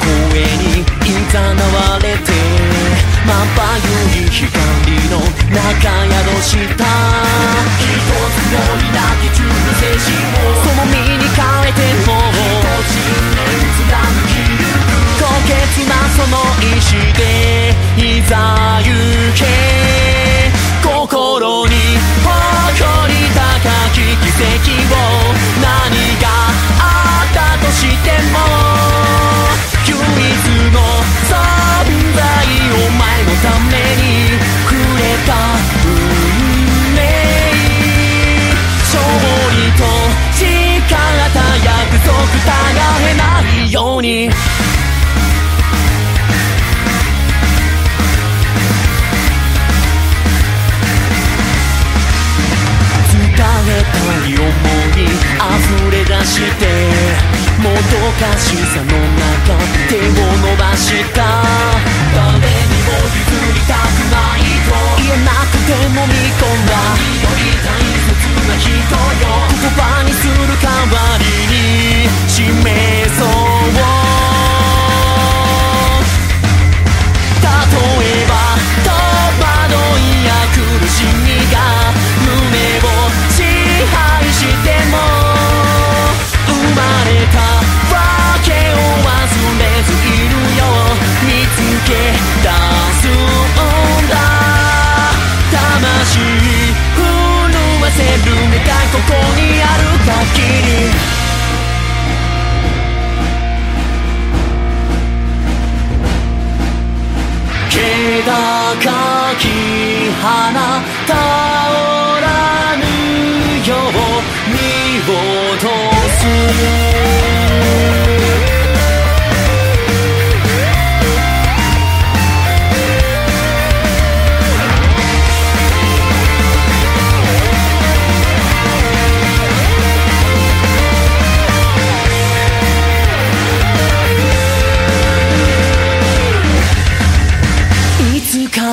声にいざなわれてまばゆい光の中宿した一つの抱き中の精神をその身に変えても信念貫きる高潔なその意志でいざ行け心に誇り高き奇跡をないように。疲れたい思い溢れ出してもどかしさの中手を伸ばした。誰にも譲る気高き花倒らぬよう見落とす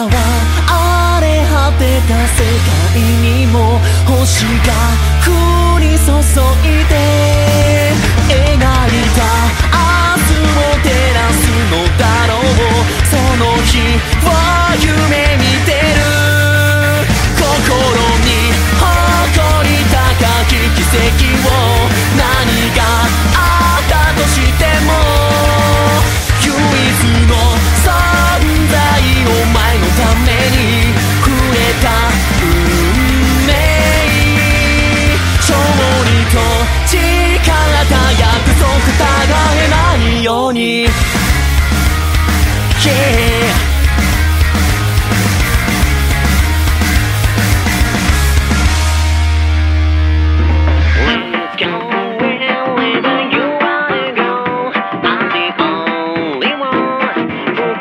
は荒れ果てた世界にも星が降る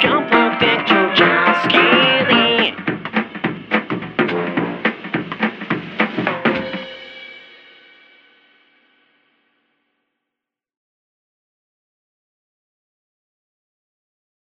jump up and